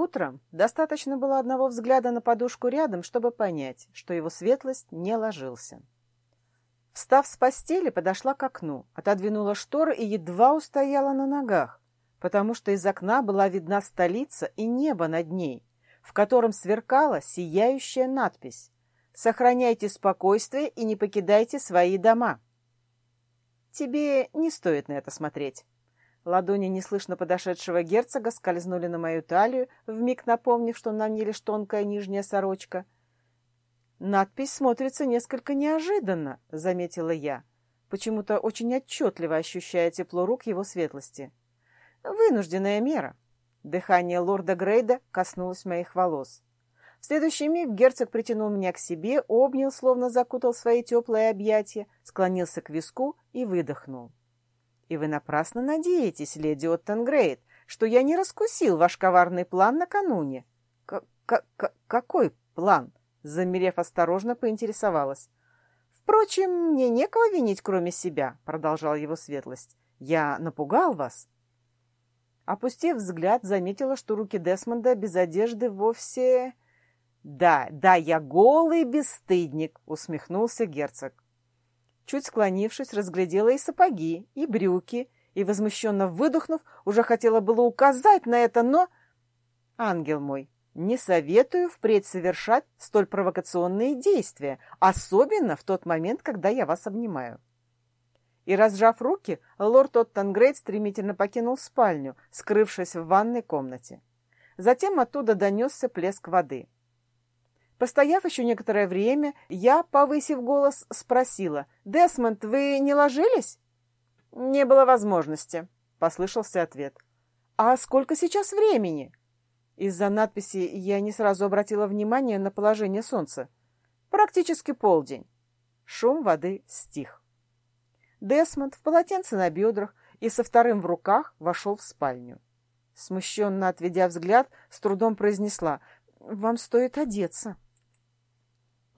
Утром достаточно было одного взгляда на подушку рядом, чтобы понять, что его светлость не ложился. Встав с постели, подошла к окну, отодвинула шторы и едва устояла на ногах, потому что из окна была видна столица и небо над ней, в котором сверкала сияющая надпись «Сохраняйте спокойствие и не покидайте свои дома». «Тебе не стоит на это смотреть». Ладони неслышно подошедшего герцога скользнули на мою талию, вмиг напомнив, что на мне лишь тонкая нижняя сорочка. «Надпись смотрится несколько неожиданно», — заметила я, почему-то очень отчетливо ощущая тепло рук его светлости. «Вынужденная мера». Дыхание лорда Грейда коснулось моих волос. В следующий миг герцог притянул меня к себе, обнял, словно закутал свои теплые объятия, склонился к виску и выдохнул. «И вы напрасно надеетесь, леди Оттенгрейд, что я не раскусил ваш коварный план накануне». К -к -к «Какой план?» — замерев осторожно, поинтересовалась. «Впрочем, мне некого винить, кроме себя», — продолжал его светлость. «Я напугал вас?» Опустив взгляд, заметила, что руки Десмонда без одежды вовсе «Да, да, я голый бесстыдник», — усмехнулся герцог. Чуть склонившись, разглядела и сапоги, и брюки, и, возмущенно выдохнув, уже хотела было указать на это, но... «Ангел мой, не советую впредь совершать столь провокационные действия, особенно в тот момент, когда я вас обнимаю». И, разжав руки, лорд Оттенгрейд стремительно покинул спальню, скрывшись в ванной комнате. Затем оттуда донесся плеск воды — Постояв еще некоторое время, я, повысив голос, спросила, «Десмонд, вы не ложились?» «Не было возможности», — послышался ответ. «А сколько сейчас времени?» Из-за надписи я не сразу обратила внимание на положение солнца. «Практически полдень». Шум воды стих. Десмонд в полотенце на бедрах и со вторым в руках вошел в спальню. Смущенно отведя взгляд, с трудом произнесла, «Вам стоит одеться».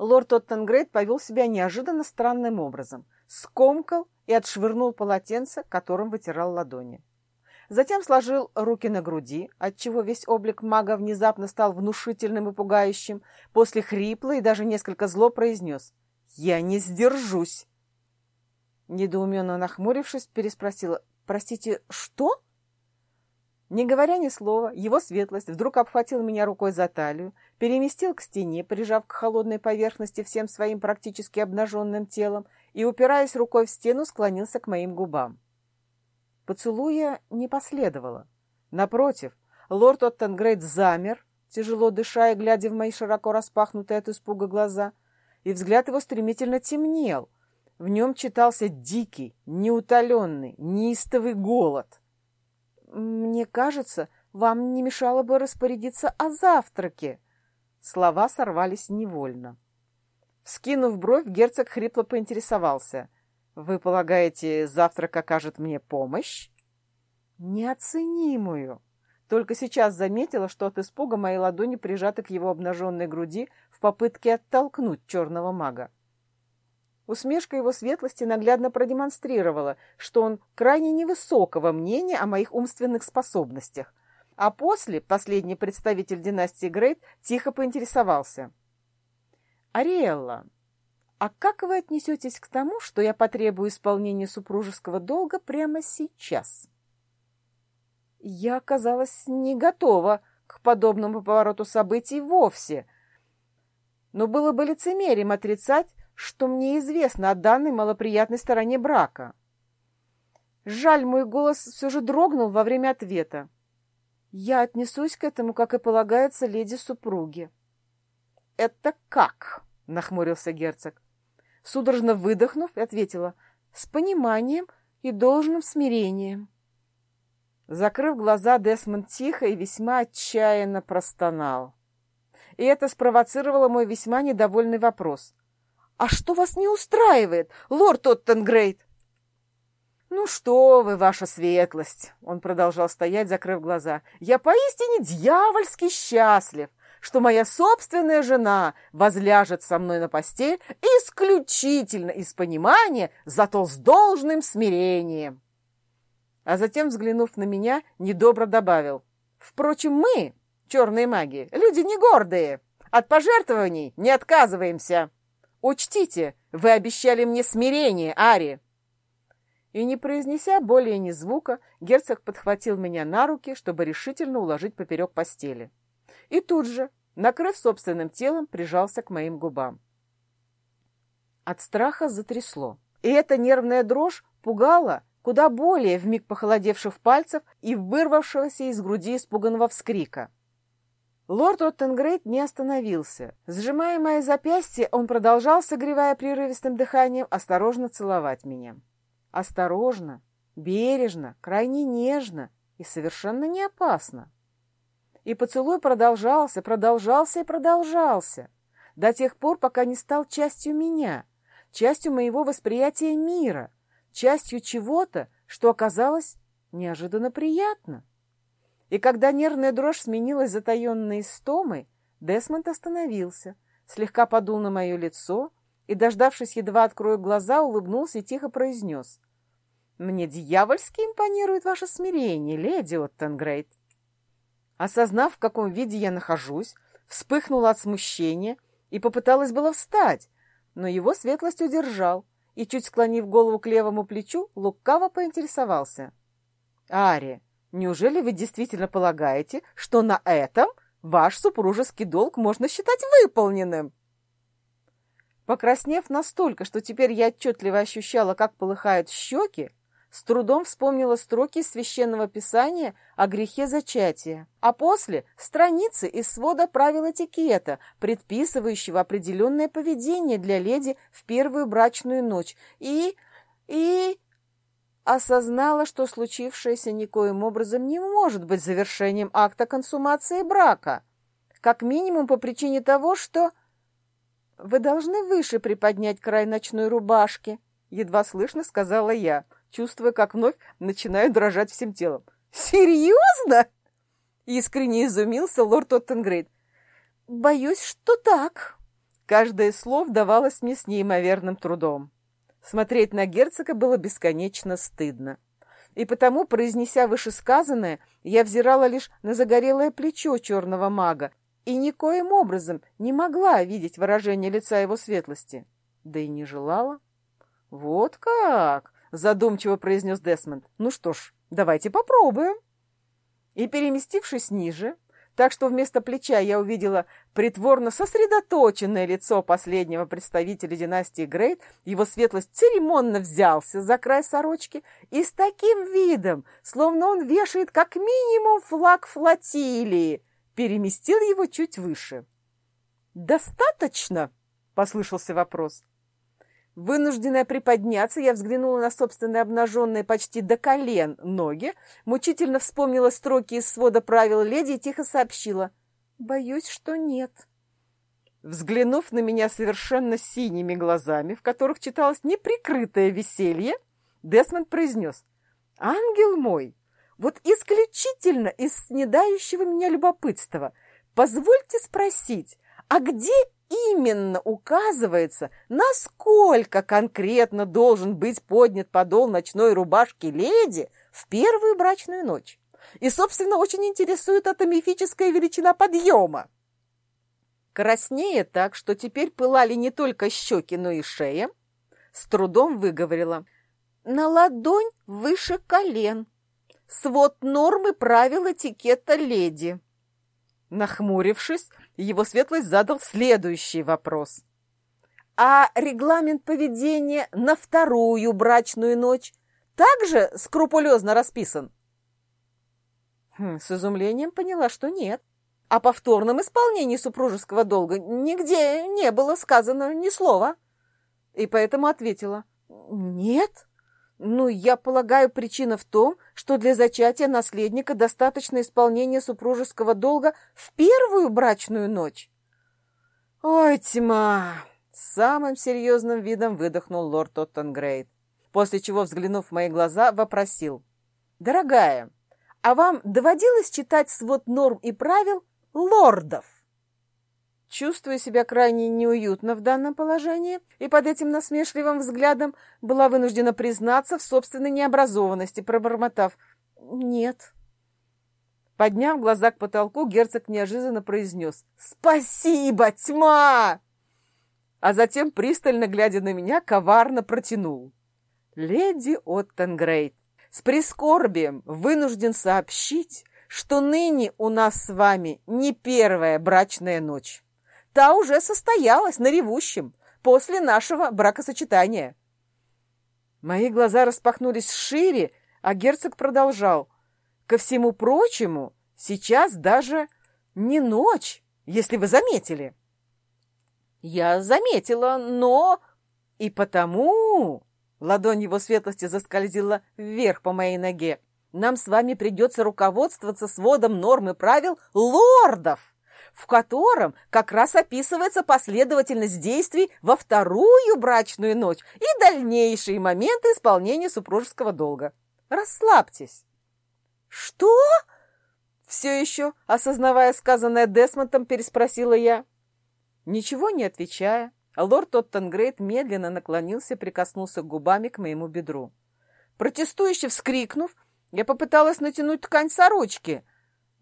Лорд Оттенгрейд повел себя неожиданно странным образом. Скомкал и отшвырнул полотенце, которым вытирал ладони. Затем сложил руки на груди, отчего весь облик мага внезапно стал внушительным и пугающим. После хрипло и даже несколько зло произнес «Я не сдержусь!» Недоуменно нахмурившись, переспросила «Простите, что?» Не говоря ни слова, его светлость вдруг обхватил меня рукой за талию, переместил к стене, прижав к холодной поверхности всем своим практически обнаженным телом и, упираясь рукой в стену, склонился к моим губам. Поцелуя не последовало. Напротив, лорд Оттенгрейд замер, тяжело дыша и глядя в мои широко распахнутые от испуга глаза, и взгляд его стремительно темнел. В нем читался дикий, неутоленный, неистовый голод — «Мне кажется, вам не мешало бы распорядиться о завтраке». Слова сорвались невольно. Вскинув бровь, герцог хрипло поинтересовался. «Вы полагаете, завтрак окажет мне помощь?» «Неоценимую!» Только сейчас заметила, что от испуга мои ладони прижаты к его обнаженной груди в попытке оттолкнуть черного мага. Усмешка его светлости наглядно продемонстрировала, что он крайне невысокого мнения о моих умственных способностях. А после последний представитель династии Грейт тихо поинтересовался. «Ариэлла, а как вы отнесетесь к тому, что я потребую исполнения супружеского долга прямо сейчас?» Я оказалась не готова к подобному повороту событий вовсе, но было бы лицемерием отрицать, что мне известно о данной малоприятной стороне брака. Жаль, мой голос все же дрогнул во время ответа. Я отнесусь к этому, как и полагается леди-супруге. — Это как? — нахмурился герцог. Судорожно выдохнув, ответила — с пониманием и должным смирением. Закрыв глаза, Десмонд тихо и весьма отчаянно простонал. И это спровоцировало мой весьма недовольный вопрос. «А что вас не устраивает, лорд Оттенгрейд?» «Ну что вы, ваша светлость!» Он продолжал стоять, закрыв глаза. «Я поистине дьявольски счастлив, что моя собственная жена возляжет со мной на постель исключительно из понимания, зато с должным смирением». А затем, взглянув на меня, недобро добавил. «Впрочем, мы, черные маги. Люди не гордые. От пожертвований не отказываемся. Учтите, вы обещали мне смирение, Ари. И не произнеся более ни звука, герцог подхватил меня на руки, чтобы решительно уложить поперек постели. И тут же, накрыв собственным телом, прижался к моим губам. От страха затрясло. И эта нервная дрожь пугала куда более вмиг похолодевших пальцев и вырвавшегося из груди испуганного вскрика. Лорд Оттенгрейд не остановился. Сжимая мои запястья, он продолжал, согревая прерывистым дыханием, осторожно целовать меня. Осторожно, бережно, крайне нежно и совершенно не опасно. И поцелуй продолжался, продолжался и продолжался, до тех пор, пока не стал частью меня, частью моего восприятия мира, частью чего-то, что оказалось неожиданно приятно. И когда нервная дрожь сменилась затаенной стомой, Десмонд остановился, слегка подул на мое лицо и, дождавшись, едва открою глаза, улыбнулся и тихо произнес. «Мне дьявольски импонирует ваше смирение, леди Оттенгрейд». Осознав, в каком виде я нахожусь, вспыхнула от смущения и попыталась было встать, но его светлость удержал и, чуть склонив голову к левому плечу, лукаво поинтересовался. «Ари, Неужели вы действительно полагаете, что на этом ваш супружеский долг можно считать выполненным? Покраснев настолько, что теперь я отчетливо ощущала, как полыхают щеки, с трудом вспомнила строки из священного писания о грехе зачатия, а после — страницы из свода правил этикета, предписывающего определенное поведение для леди в первую брачную ночь, и... и осознала, что случившееся никоим образом не может быть завершением акта консумации брака, как минимум по причине того, что... «Вы должны выше приподнять край ночной рубашки», — едва слышно сказала я, чувствуя, как вновь начинаю дрожать всем телом. «Серьезно?» — искренне изумился лорд Оттенгрейд. «Боюсь, что так». Каждое слово давалось мне с неимоверным трудом. Смотреть на герцога было бесконечно стыдно. И потому, произнеся вышесказанное, я взирала лишь на загорелое плечо черного мага и никоим образом не могла видеть выражение лица его светлости. Да и не желала. «Вот как!» — задумчиво произнес Десмонд. «Ну что ж, давайте попробуем». И, переместившись ниже, так что вместо плеча я увидела притворно сосредоточенное лицо последнего представителя династии Грейт. Его светлость церемонно взялся за край сорочки и с таким видом, словно он вешает как минимум флаг флотилии, переместил его чуть выше. «Достаточно?» — послышался вопрос. Вынужденная приподняться, я взглянула на собственные обнаженные почти до колен ноги, мучительно вспомнила строки из свода правил леди и тихо сообщила. «Боюсь, что нет». Взглянув на меня совершенно синими глазами, в которых читалось неприкрытое веселье, Десмонд произнес. «Ангел мой, вот исключительно из снедающего меня любопытства, позвольте спросить, а где именно указывается, насколько конкретно должен быть поднят подол ночной рубашки леди в первую брачную ночь. И, собственно, очень интересует эта мифическая величина подъема. Краснее так, что теперь пылали не только щеки, но и шея, с трудом выговорила. На ладонь выше колен. Свод нормы правил этикета леди. Нахмурившись, его светлость задал следующий вопрос. «А регламент поведения на вторую брачную ночь также скрупулезно расписан?» хм, С изумлением поняла, что нет. О повторном исполнении супружеского долга нигде не было сказано ни слова. И поэтому ответила «Нет». Ну, я полагаю, причина в том, что для зачатия наследника достаточно исполнения супружеского долга в первую брачную ночь. Ой, тьма! Самым серьезным видом выдохнул лорд Оттенгрейд, после чего, взглянув в мои глаза, вопросил. «Дорогая, а вам доводилось читать свод норм и правил лордов?» Чувствуя себя крайне неуютно в данном положении и под этим насмешливым взглядом, была вынуждена признаться в собственной необразованности, пробормотав «нет». Подняв глаза к потолку, герцог неожиданно произнес «Спасибо, тьма!» А затем, пристально глядя на меня, коварно протянул. «Леди Оттенгрейд, с прискорбием вынужден сообщить, что ныне у нас с вами не первая брачная ночь. Та уже состоялась на ревущем, после нашего бракосочетания». Мои глаза распахнулись шире, а герцог продолжал. Ко всему прочему, сейчас даже не ночь, если вы заметили. Я заметила, но... И потому... Ладонь его светлости заскользила вверх по моей ноге. Нам с вами придется руководствоваться сводом норм и правил лордов, в котором как раз описывается последовательность действий во вторую брачную ночь и дальнейшие моменты исполнения супружеского долга. Расслабьтесь. «Что?» Все еще, осознавая сказанное Десмонтом, переспросила я. Ничего не отвечая, лорд Оттенгрейд медленно наклонился прикоснулся губами к моему бедру. Протестующе вскрикнув, я попыталась натянуть ткань сорочки,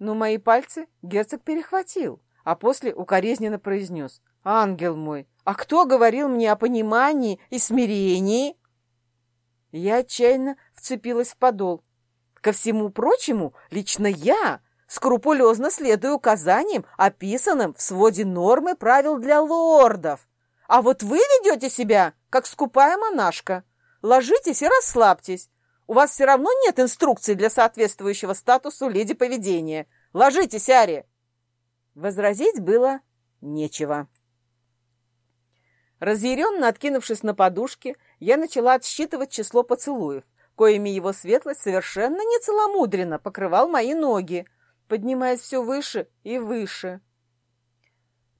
но мои пальцы герцог перехватил, а после укоризненно произнес. «Ангел мой, а кто говорил мне о понимании и смирении?» Я отчаянно вцепилась в подол. Ко всему прочему, лично я скрупулезно следую указаниям, описанным в своде нормы правил для лордов. А вот вы ведете себя, как скупая монашка. Ложитесь и расслабьтесь. У вас все равно нет инструкций для соответствующего статусу леди поведения. Ложитесь, Ари!» Возразить было нечего. Разъяренно откинувшись на подушке, я начала отсчитывать число поцелуев – коими его светлость совершенно нецеломудренно покрывал мои ноги, поднимаясь все выше и выше.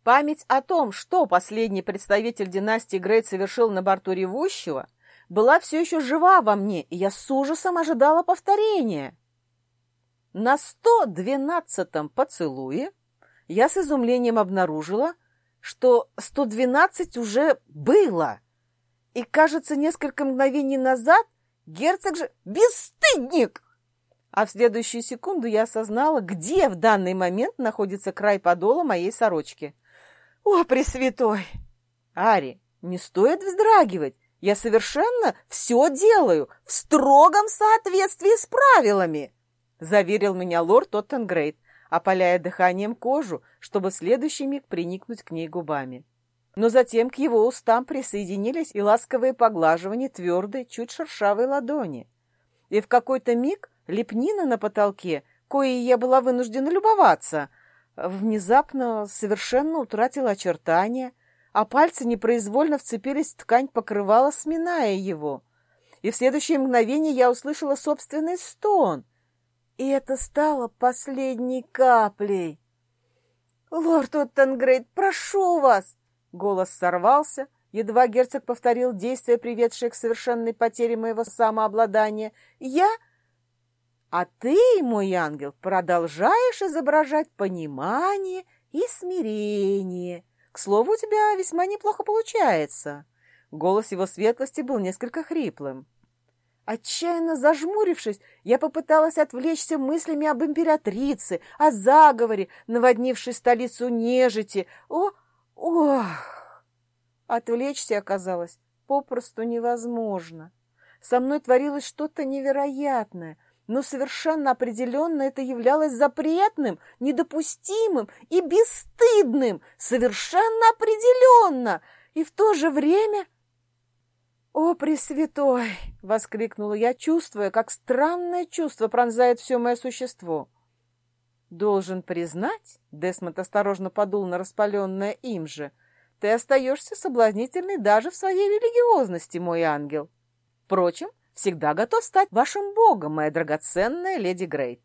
Память о том, что последний представитель династии Грейт совершил на борту ревущего, была все еще жива во мне, и я с ужасом ожидала повторения. На 112-м поцелуе я с изумлением обнаружила, что 112 уже было. И, кажется, несколько мгновений назад Герцог же бесстыдник! А в следующую секунду я осознала, где в данный момент находится край подола моей сорочки. О, Пресвятой! Ари, не стоит вздрагивать. Я совершенно все делаю в строгом соответствии с правилами, заверил меня лорд Тоттенгрейд, опаляя дыханием кожу, чтобы в следующий миг приникнуть к ней губами но затем к его устам присоединились и ласковые поглаживания твердой, чуть шершавой ладони. И в какой-то миг лепнина на потолке, коей я была вынуждена любоваться, внезапно совершенно утратила очертания, а пальцы непроизвольно вцепились в ткань покрывала, сминая его. И в следующее мгновение я услышала собственный стон. И это стало последней каплей. «Лорд Оттенгрейд, прошу вас!» Голос сорвался, едва герцог повторил действие, приведшее к совершенной потере моего самообладания. «Я...» «А ты, мой ангел, продолжаешь изображать понимание и смирение. К слову, у тебя весьма неплохо получается». Голос его светлости был несколько хриплым. Отчаянно зажмурившись, я попыталась отвлечься мыслями об императрице, о заговоре, наводнившей столицу нежити, о Ох! Отвлечься оказалось попросту невозможно. Со мной творилось что-то невероятное, но совершенно определенно это являлось запретным, недопустимым и бесстыдным, совершенно определенно, и в то же время... «О, Пресвятой!» — воскликнула я, чувствуя, как странное чувство пронзает все мое существо. Должен признать, Десмонд осторожно подул на распаленное им же, ты остаешься соблазнительной даже в своей религиозности, мой ангел. Впрочем, всегда готов стать вашим богом, моя драгоценная леди Грейт.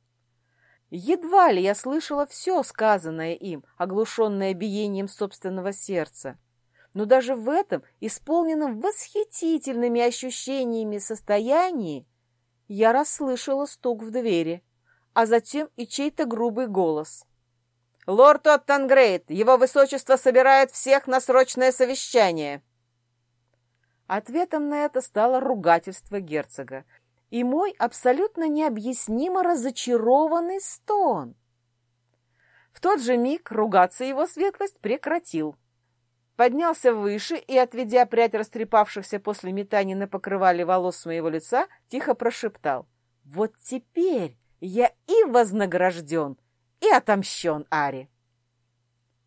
Едва ли я слышала все сказанное им, оглушенное биением собственного сердца. Но даже в этом, исполненном восхитительными ощущениями состоянии, я расслышала стук в двери а затем и чей-то грубый голос. «Лорд Оттангрейд, его высочество собирает всех на срочное совещание!» Ответом на это стало ругательство герцога и мой абсолютно необъяснимо разочарованный стон. тот же миг ругаться его светлость прекратил. Поднялся выше и, отведя прядь растрепавшихся после метаний на покрывале волос моего лица, тихо прошептал. «Вот теперь я и вознагражден, и отомщен, Ари!»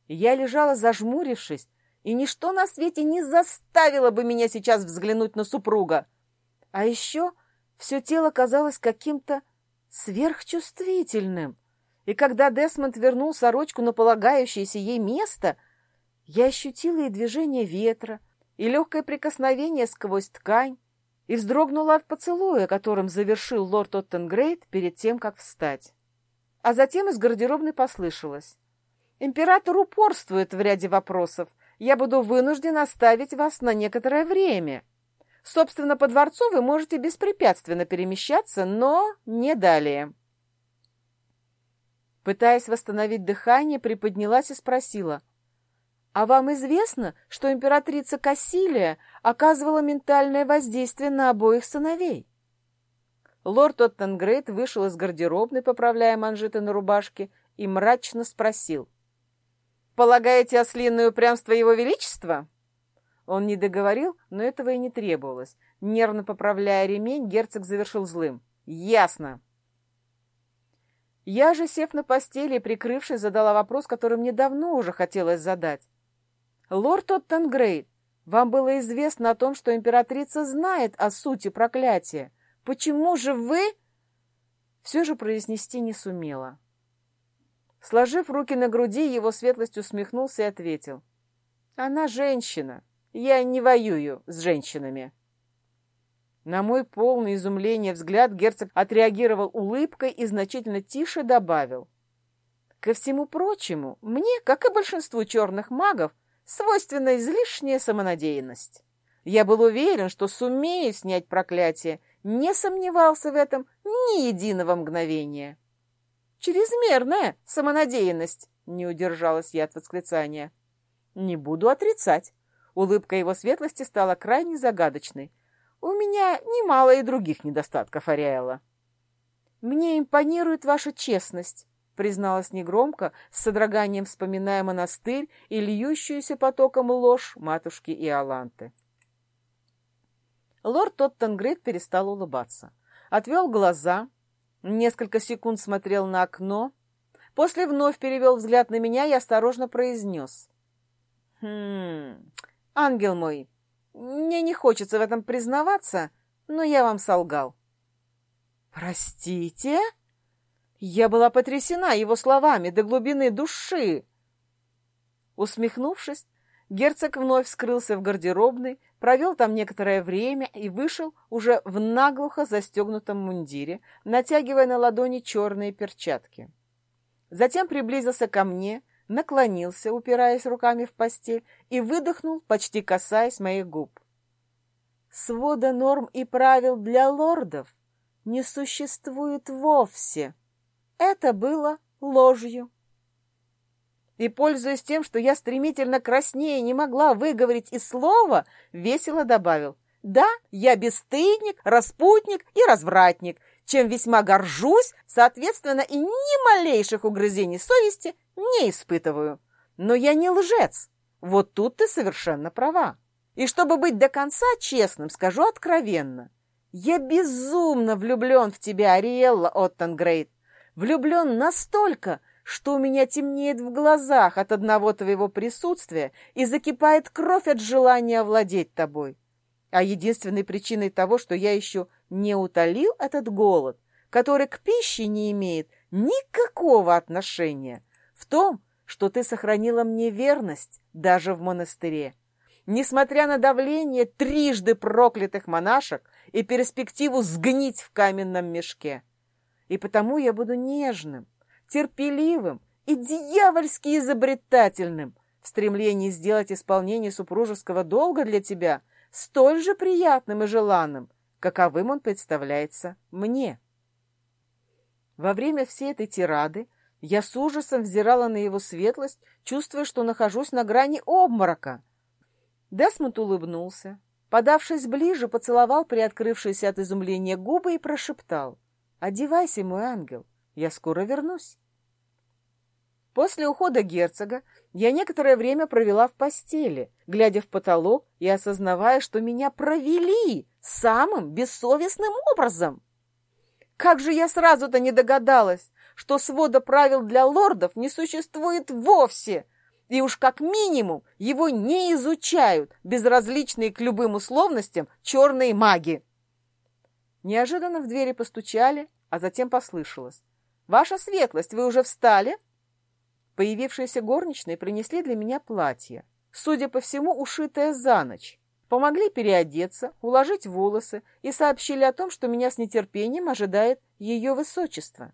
Я лежала зажмурившись, и ничто на свете не заставило бы меня сейчас взглянуть на супруга. А еще все тело казалось каким-то сверхчувствительным. И когда Десмонд вернул сорочку на полагающееся ей место, я ощутила и движение ветра, и легкое прикосновение сквозь ткань, и вздрогнула от поцелуя, которым завершил лорд Оттенгрейд перед тем, как встать. А затем из гардеробной послышалось. «Император упорствует в ряде вопросов. Я буду вынужден оставить вас на некоторое время. Собственно, по дворцу вы можете беспрепятственно перемещаться, но не далее». Пытаясь восстановить дыхание, приподнялась и спросила. «А вам известно, что императрица Кассилия оказывала ментальное воздействие на обоих сыновей?» Лорд Оттенгрейд вышел из гардеробной, поправляя манжеты на рубашке, и мрачно спросил. «Полагаете ослиное упрямство его величества?» Он не договорил, но этого и не требовалось. Нервно поправляя ремень, герцог завершил злым. «Ясно!» Я же, сев на постели и прикрывшись, задала вопрос, который мне давно уже хотелось задать. «Лорд Оттенгрейд, вам было известно о том, что императрица знает о сути проклятия. Почему же вы...» Все же произнести не сумела. Сложив руки на груди, его светлость усмехнулся и ответил. «Она женщина. Я не воюю с женщинами». На мой полный изумление взгляд герцог отреагировал улыбкой и значительно тише добавил. Ко всему прочему, мне, как и большинству черных магов, свойственна излишняя самонадеянность. Я был уверен, что сумею снять проклятие, не сомневался в этом ни единого мгновения. «Чрезмерная самонадеянность!» — не удержалась я от восклицания. «Не буду отрицать». Улыбка его светлости стала крайне загадочной, у меня немало и других недостатков, Ариэла. Мне импонирует ваша честность, призналась негромко, с содроганием вспоминая монастырь и льющуюся потоком ложь матушки Иоланты. Лорд Тоттенгрейд перестал улыбаться. Отвел глаза, несколько секунд смотрел на окно, после вновь перевел взгляд на меня и осторожно произнес. «Хм, ангел мой, мне не хочется в этом признаваться, но я вам солгал. Простите? Я была потрясена его словами до глубины души. Усмехнувшись, герцог вновь скрылся в гардеробной, провел там некоторое время и вышел уже в наглухо застегнутом мундире, натягивая на ладони черные перчатки. Затем приблизился ко мне, наклонился, упираясь руками в постель, и выдохнул, почти касаясь моих губ. Свода норм и правил для лордов не существует вовсе. Это было ложью. И, пользуясь тем, что я стремительно краснее не могла выговорить и слова, весело добавил. Да, я бесстыдник, распутник и развратник, чем весьма горжусь, соответственно, и ни малейших угрызений совести не испытываю. Но я не лжец. Вот тут ты совершенно права. И чтобы быть до конца честным, скажу откровенно. Я безумно влюблен в тебя, Ариэлла Оттенгрейд. Влюблен настолько, что у меня темнеет в глазах от одного твоего присутствия и закипает кровь от желания овладеть тобой. А единственной причиной того, что я еще не утолил этот голод, который к пище не имеет никакого отношения, в том, что ты сохранила мне верность даже в монастыре. Несмотря на давление трижды проклятых монашек и перспективу сгнить в каменном мешке. И потому я буду нежным, терпеливым и дьявольски изобретательным в стремлении сделать исполнение супружеского долга для тебя столь же приятным и желанным, каковым он представляется мне. Во время всей этой тирады я с ужасом взирала на его светлость, чувствуя, что нахожусь на грани обморока. Десмонд улыбнулся, подавшись ближе, поцеловал приоткрывшиеся от изумления губы и прошептал. «Одевайся, мой ангел, я скоро вернусь». После ухода герцога я некоторое время провела в постели, глядя в потолок и осознавая, что меня провели самым бессовестным образом. Как же я сразу-то не догадалась, что свода правил для лордов не существует вовсе, и уж как минимум его не изучают безразличные к любым условностям черные маги. Неожиданно в двери постучали, а затем послышалось. «Ваша светлость, вы уже встали?» Появившиеся горничные принесли для меня платье, судя по всему, ушитое за ночь. Помогли переодеться, уложить волосы и сообщили о том, что меня с нетерпением ожидает ее высочество.